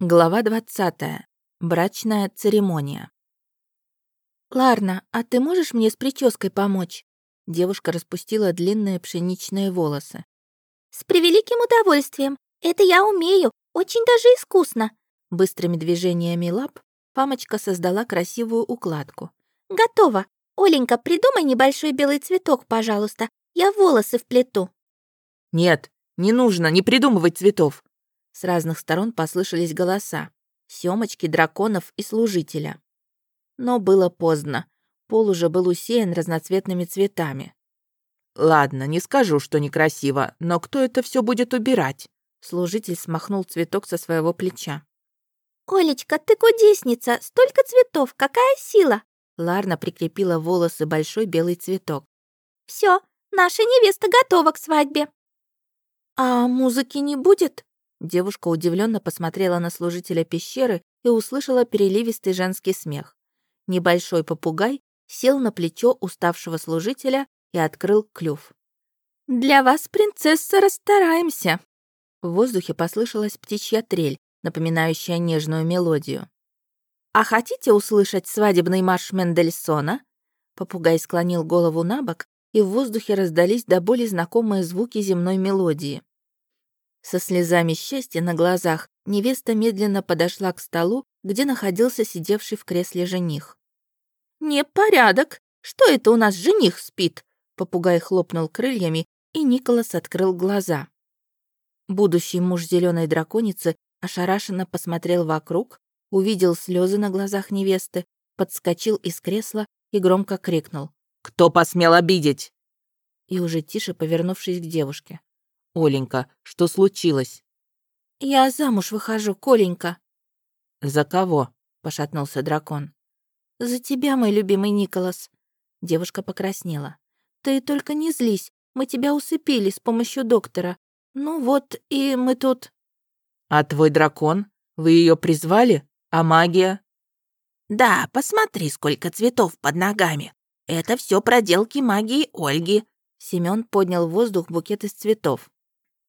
Глава 20. Брачная церемония. «Ларна, а ты можешь мне с прической помочь?» Девушка распустила длинные пшеничные волосы. «С превеликим удовольствием. Это я умею. Очень даже искусно». Быстрыми движениями лап Памочка создала красивую укладку. «Готово. Оленька, придумай небольшой белый цветок, пожалуйста. Я волосы вплету». «Нет, не нужно, не придумывать цветов. С разных сторон послышались голоса. Семочки, драконов и служителя. Но было поздно. Пол уже был усеян разноцветными цветами. «Ладно, не скажу, что некрасиво, но кто это все будет убирать?» Служитель смахнул цветок со своего плеча. «Олечка, ты кудесница! Столько цветов! Какая сила!» Ларна прикрепила волосы большой белый цветок. Все, наша невеста готова к свадьбе!» «А музыки не будет?» Девушка удивленно посмотрела на служителя пещеры и услышала переливистый женский смех. Небольшой попугай сел на плечо уставшего служителя и открыл клюв. «Для вас, принцесса, расстараемся!» В воздухе послышалась птичья трель, напоминающая нежную мелодию. «А хотите услышать свадебный марш Мендельсона?» Попугай склонил голову на бок, и в воздухе раздались до боли знакомые звуки земной мелодии. Со слезами счастья на глазах невеста медленно подошла к столу, где находился сидевший в кресле жених. «Непорядок! Что это у нас жених спит?» Попугай хлопнул крыльями, и Николас открыл глаза. Будущий муж зеленой драконицы ошарашенно посмотрел вокруг, увидел слезы на глазах невесты, подскочил из кресла и громко крикнул. «Кто посмел обидеть?» И уже тише повернувшись к девушке. «Оленька, что случилось?» «Я замуж выхожу, Коленька». «За кого?» — пошатнулся дракон. «За тебя, мой любимый Николас». Девушка покраснела. «Ты только не злись, мы тебя усыпили с помощью доктора. Ну вот, и мы тут...» «А твой дракон? Вы ее призвали? А магия?» «Да, посмотри, сколько цветов под ногами. Это все проделки магии Ольги». Семён поднял в воздух букет из цветов.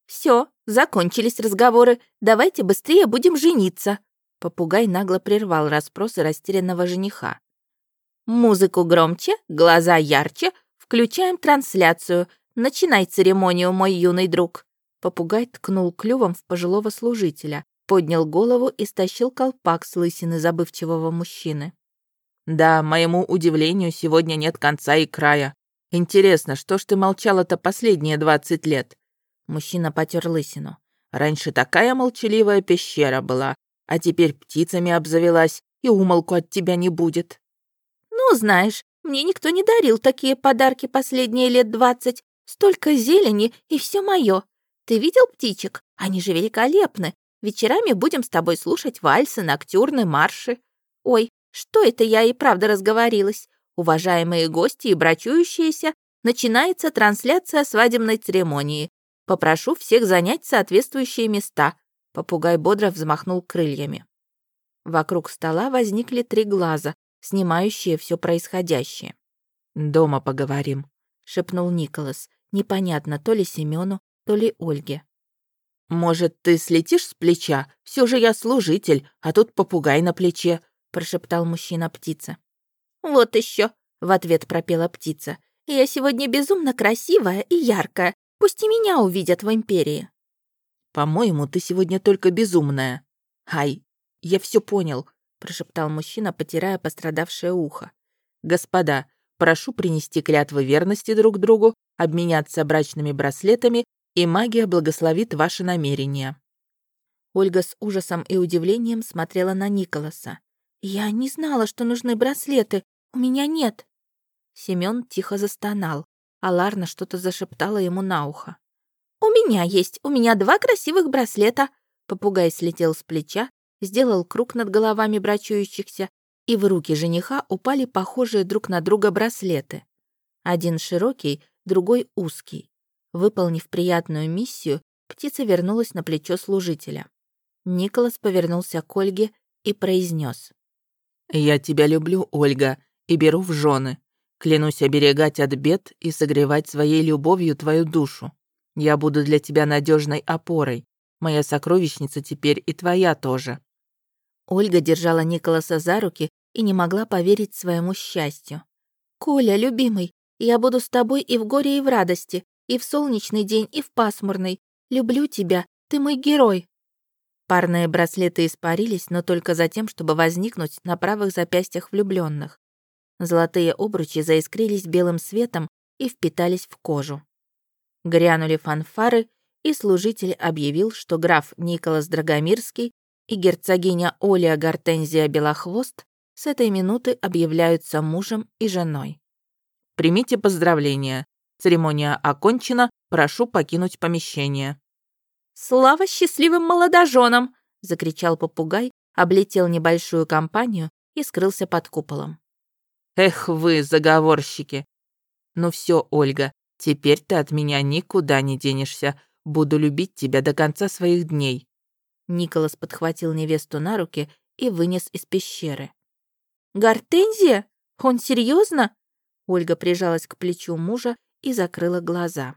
Все, закончились разговоры. Давайте быстрее будем жениться. Попугай нагло прервал расспросы растерянного жениха. Музыку громче, глаза ярче, включаем трансляцию. Начинай церемонию, мой юный друг. Попугай ткнул клювом в пожилого служителя, поднял голову и стащил колпак с лысины забывчивого мужчины. «Да, моему удивлению, сегодня нет конца и края. Интересно, что ж ты молчала-то последние двадцать лет? Мужчина потер лысину. «Раньше такая молчаливая пещера была, а теперь птицами обзавелась, и умолку от тебя не будет». «Ну, знаешь, мне никто не дарил такие подарки последние лет двадцать. Столько зелени, и все мое. Ты видел птичек? Они же великолепны. Вечерами будем с тобой слушать вальсы, ноктюрны, марши. Ой, что это я и правда разговорилась? Уважаемые гости и брачующиеся, начинается трансляция свадебной церемонии. Попрошу всех занять соответствующие места». Попугай бодро взмахнул крыльями. Вокруг стола возникли три глаза, снимающие все происходящее. «Дома поговорим», — шепнул Николас. Непонятно, то ли Семену, то ли Ольге. «Может, ты слетишь с плеча? Все же я служитель, а тут попугай на плече», — прошептал мужчина-птица. «Вот еще, в ответ пропела птица. «Я сегодня безумно красивая и яркая. Пусть и меня увидят в Империи». «По-моему, ты сегодня только безумная». «Ай, я все понял», — прошептал мужчина, потирая пострадавшее ухо. «Господа, прошу принести клятвы верности друг другу, обменяться брачными браслетами, и магия благословит ваши намерения». Ольга с ужасом и удивлением смотрела на Николаса. «Я не знала, что нужны браслеты. У меня нет». Семён тихо застонал а Ларна что-то зашептала ему на ухо. «У меня есть, у меня два красивых браслета!» Попугай слетел с плеча, сделал круг над головами брачующихся, и в руки жениха упали похожие друг на друга браслеты. Один широкий, другой узкий. Выполнив приятную миссию, птица вернулась на плечо служителя. Николас повернулся к Ольге и произнес: «Я тебя люблю, Ольга, и беру в жены. Клянусь оберегать от бед и согревать своей любовью твою душу. Я буду для тебя надежной опорой. Моя сокровищница теперь и твоя тоже». Ольга держала Николаса за руки и не могла поверить своему счастью. «Коля, любимый, я буду с тобой и в горе, и в радости, и в солнечный день, и в пасмурный. Люблю тебя, ты мой герой». Парные браслеты испарились, но только за тем, чтобы возникнуть на правых запястьях влюбленных. Золотые обручи заискрились белым светом и впитались в кожу. Грянули фанфары, и служитель объявил, что граф Николас Драгомирский и герцогиня Оля Гортензия Белохвост с этой минуты объявляются мужем и женой. Примите поздравления. Церемония окончена, прошу покинуть помещение. «Слава счастливым молодоженам!» — закричал попугай, облетел небольшую компанию и скрылся под куполом. «Эх вы, заговорщики! Ну все, Ольга, теперь ты от меня никуда не денешься. Буду любить тебя до конца своих дней». Николас подхватил невесту на руки и вынес из пещеры. «Гортензия? Он серьезно? Ольга прижалась к плечу мужа и закрыла глаза.